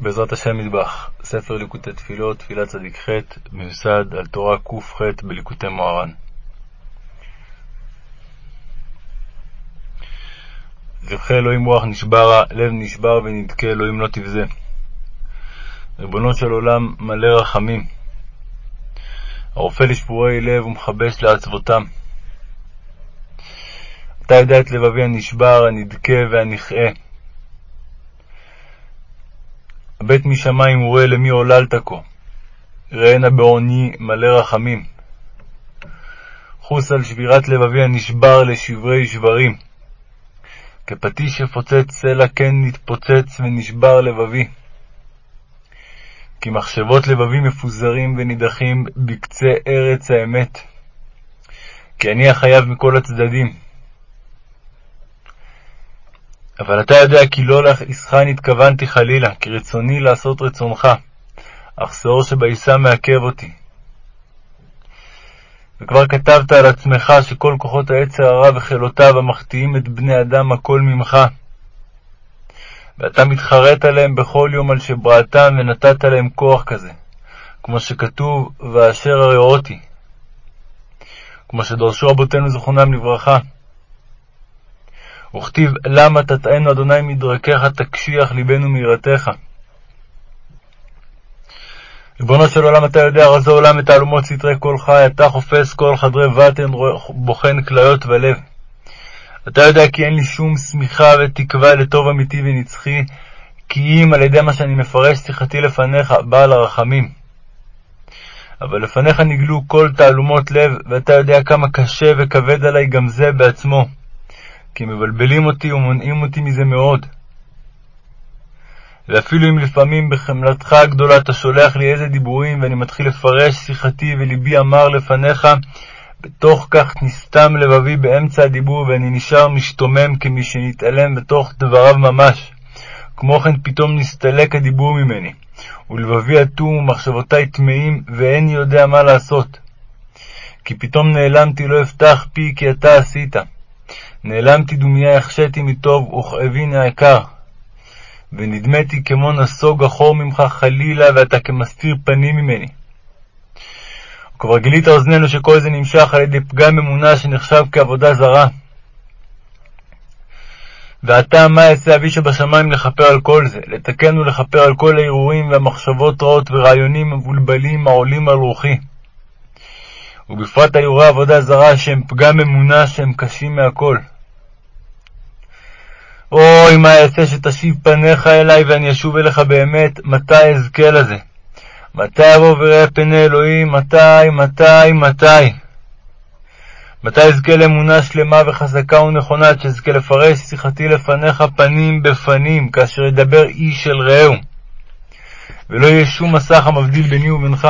בעזרת השם מטבח, ספר ליקוטי תפילות, תפילת צדיק ח', מיוסד על תורה ק"ח בליקוטי מוהר"ן. זבחי אלוהים רוח נשברה, לב נשבר ונדכה, אלוהים לא תבזה. ריבונו של עולם מלא רחמים, הרופא לשבורי לב ומכבש לעצבותם. אתה יודע את לבבי הנשבר, הנדכה והנכאה. הבט משמיים וראה למי עוללת כה. ראנה בעוני מלא רחמים. חוס על שבירת לבבי הנשבר לשברי שברים. כפטיש שפוצץ סלע כן נתפוצץ ונשבר לבבי. כי מחשבות לבבי מפוזרים ונידחים בקצה ארץ האמת. כי אני החייב מכל הצדדים. אבל אתה יודע כי לא להכעיסך נתכוונתי חלילה, כי רצוני לעשות רצונך, אך שאור שבעיסה מעכב אותי. וכבר כתבת על עצמך שכל כוחות העצר הרע וחילותיו המחטיאים את בני אדם הכל ממך. ואתה מתחרט עליהם בכל יום על שבראתם ונתת להם כוח כזה, כמו שכתוב, ואשר הראותי, כמו שדרשו רבותינו זכרונם לברכה. וכתיב למה תטענו אדוני מדרכך תקשיח ליבנו מיראתך. ריבונו של עולם, אתה יודע רזו עולם את תעלומות סתרי כל חי, אתה חופש כל חדרי בטן, בוחן כליות ולב. אתה יודע כי אין לי שום שמיכה ותקווה לטוב אמיתי ונצחי, כי אם על ידי מה שאני מפרש שיחתי לפניך, בעל הרחמים. אבל לפניך נגלו כל תעלומות לב, ואתה יודע כמה קשה וכבד עלי גם זה בעצמו. כי מבלבלים אותי ומונעים אותי מזה מאוד. ואפילו אם לפעמים בחמלתך הגדולה אתה שולח לי איזה דיבורים ואני מתחיל לפרש שיחתי וליבי אמר לפניך, בתוך כך נסתם לבבי באמצע הדיבור ואני נשאר משתומם כמי שנתעלם בתוך דבריו ממש. כמו כן פתאום נסתלק הדיבור ממני, ולבבי אטום ומחשבותי טמאים ואיני יודע מה לעשות. כי פתאום נעלמתי לא אפתח פי כי אתה עשית. נעלמתי דומיה החשיתי מטוב, וכאביני העיקר. ונדמתי כמו נסוג אחור ממך חלילה, ואתה כמסתיר פנים ממני. וכבר גילית אוזנינו שכל זה נמשך על ידי פגם אמונה שנחשב כעבודה זרה. ועתה מה יעשה אבי שבשמיים לכפר על כל זה, לתקן ולכפר על כל הערעורים והמחשבות רעות ורעיונים מבולבלים העולים על רוחי. ובפרט איורי עבודה זרה שהם פגם אמונה שהם קשים מהכל. אוי, מה אעשה שתשיב פניך אלי ואני אשוב אליך באמת, מתי אזכה לזה? מתי אבוא וראה פני אלוהים? מתי, מתי, מתי? מתי אזכה לאמונה שלמה וחזקה ונכונה, עד שאזכה לפרש שיחתי לפניך פנים בפנים, כאשר ידבר איש אל רעהו, ולא יהיה שום מסך המבדיל ביני ובינך.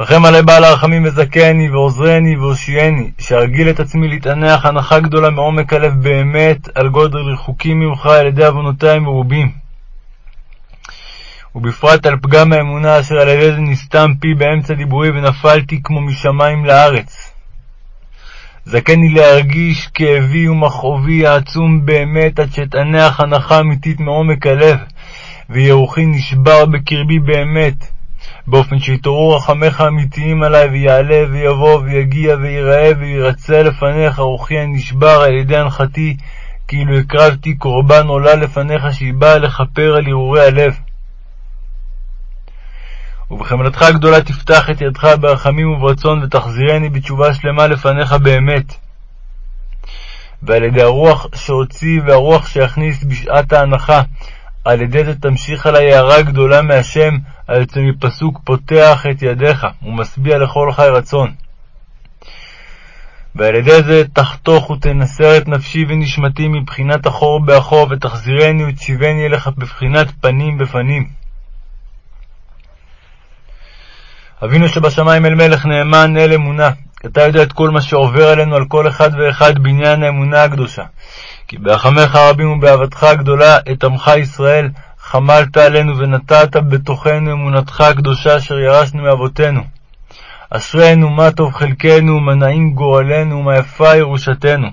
רחם עלי בעל הרחמים וזכני, ועוזרני והושיעני, שארגיל את עצמי להתענח הנחה גדולה מעומק הלב באמת, על גודל רחוקים ממך על ידי עוונותי מרובים. ובפרט על פגם האמונה אשר על ידי זה נסתם פי באמצע דיבורי ונפלתי כמו משמיים לארץ. זכני להרגיש כאבי ומכאובי העצום באמת, עד שאתענח הנחה אמיתית מעומק הלב, וירוחי נשבר בקרבי באמת, באופן שיתעוררו רחמיך האמיתיים עלי, ויעלה ויבוא ויגיע ויראה וירצה לפניך רוחי הנשבר על ידי הנחתי, כאילו הקרבתי קורבן עולה לפניך שהיא באה לכפר על הרהורי הלב. ובחמלתך הגדולה תפתח את ידך ברחמים וברצון, ותחזירני בתשובה שלמה לפניך באמת. ועל ידי הרוח שהוציא והרוח שיכניס בשעת ההנחה, על ידי זה תמשיך עלי הערה גדולה מהשם, על יצא מפסוק פותח את ידיך, ומשביע לכל חי רצון. ועל ידי זה תחתוך ותנסר את נפשי ונשמתי מבחינת אחור באחור, ותחזירני ותשיבני אליך בבחינת פנים בפנים. אבינו שבשמיים אל מלך נאמן אל אמונה, אתה יודע את כל מה שעובר עלינו על כל אחד ואחד בעניין האמונה הקדושה. כי ברחמך הרבים ובאהבתך הגדולה את עמך ישראל חמלת עלינו ונתת בתוכנו אמונתך הקדושה אשר ירשנו מאבותינו. אשרינו מה טוב חלקנו ומה נעים גורלנו ומה יפה ירושתנו.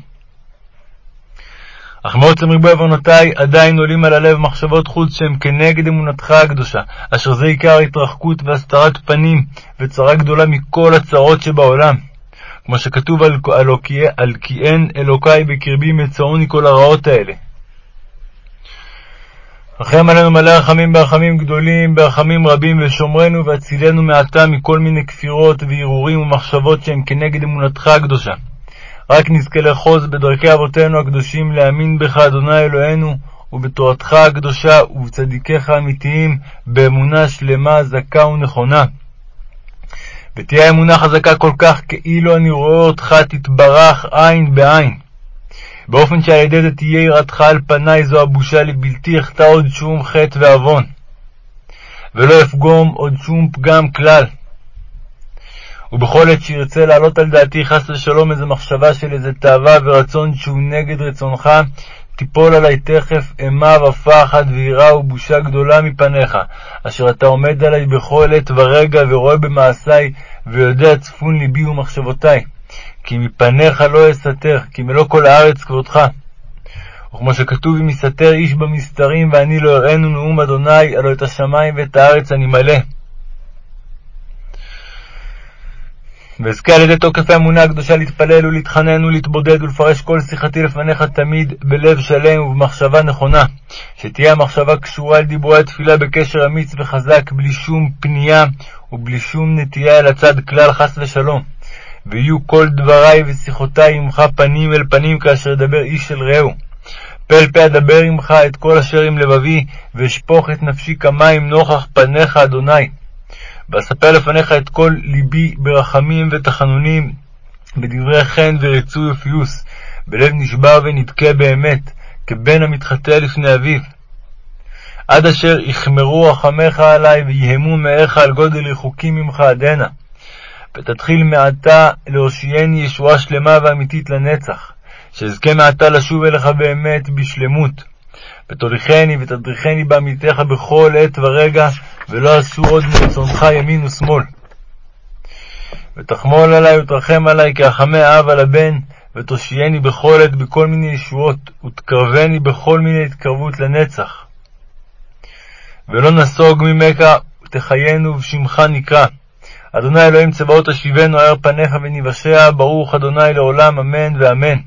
אך מעוצם ריבוי עוונותי עדיין עולים על הלב מחשבות חוץ שהם כנגד אמונתך הקדושה, אשר זה עיקר ההתרחקות והסתרת פנים וצרה גדולה מכל הצרות שבעולם. כמו שכתוב על, על, על כי אין אלוקי בקרבי מצאוני כל הרעות האלה. רחם עלינו מלא רחמים ברחמים גדולים, ברחמים רבים, ושומרנו והצילנו מעתה מכל מיני כפירות והרהורים ומחשבות שהם כנגד אמונתך הקדושה. רק נזכה לאחוז בדרכי אבותינו הקדושים, להאמין בך, אדוני אלוהינו, ובתורתך הקדושה ובצדיקיך האמיתיים, באמונה שלמה, זכה ונכונה. ותהיה אמונה חזקה כל כך, כאילו אני רואה אותך תתברך עין בעין. באופן שעל ידי זה תהיה יראתך על פניי, זו הבושה לבלתי אחטא עוד שום חטא ועוון, ולא אפגום עוד שום פגם כלל. ובכל עת שירצה להעלות על דעתי חס ושלום איזו מחשבה של איזה תאווה ורצון שהוא נגד רצונך, תיפול עלי תכף אימה ופחד ויראה ובושה גדולה מפניך, אשר אתה עומד עלי בכל עת ורגע ורואה במעשי, ויודע צפון ליבי ומחשבותי. כי מפניך לא אסתר, כי מלוא כל הארץ כבודך. וכמו שכתוב אם יסתר איש במסתרים, ואני לא אראנו נאום אדוני, הלא את השמיים ואת הארץ אני מלא. ואזכה על ידי תוקף האמונה הקדושה להתפלל ולהתחנן ולהתבודד ולפרש כל שיחתי לפניך תמיד בלב שלם ובמחשבה נכונה, שתהיה המחשבה קשורה אל דיבורי התפילה בקשר אמיץ וחזק, בלי שום פנייה ובלי שום נטייה אל הצד כלל חס ושלום. ויהיו כל דברי ושיחותי עמך פנים אל פנים כאשר ידבר איש אל רעהו. פה אל פה אדבר עמך את כל אשר עם לבבי, ואשפוך את נפשי כמים נוכח פניך, אדוני. ואספר לפניך את כל ליבי ברחמים ותחנונים, בדברי חן ורצוי ופיוס, בלב נשבר ונדכה באמת, כבן המתחטא לפני אביו. עד אשר יחמרו רחמך עלי, ויהמו מאיך על גודל רחוקים ממך עדנה. ותתחיל מעתה להושיעני ישועה שלמה ואמיתית לנצח, שאזכה מעתה לשוב אליך באמת בשלמות. ותוליכני ותדריכני בעמיתך בכל עת ורגע, ולא אסור עוד מרצונך ימין ושמאל. ותחמול עלי ותרחם עלי כרחמי האב על הבן, ותושיעני בכל עת בכל מיני ישועות, ותקרבני בכל מיני התקרבות לנצח. ולא נסוג ממך, ותחיינו ובשמך נקרא. אדוני אלוהים צבאות השיבנו, האר פניך וניוושע, ברוך אדוני לעולם, אמן ואמן.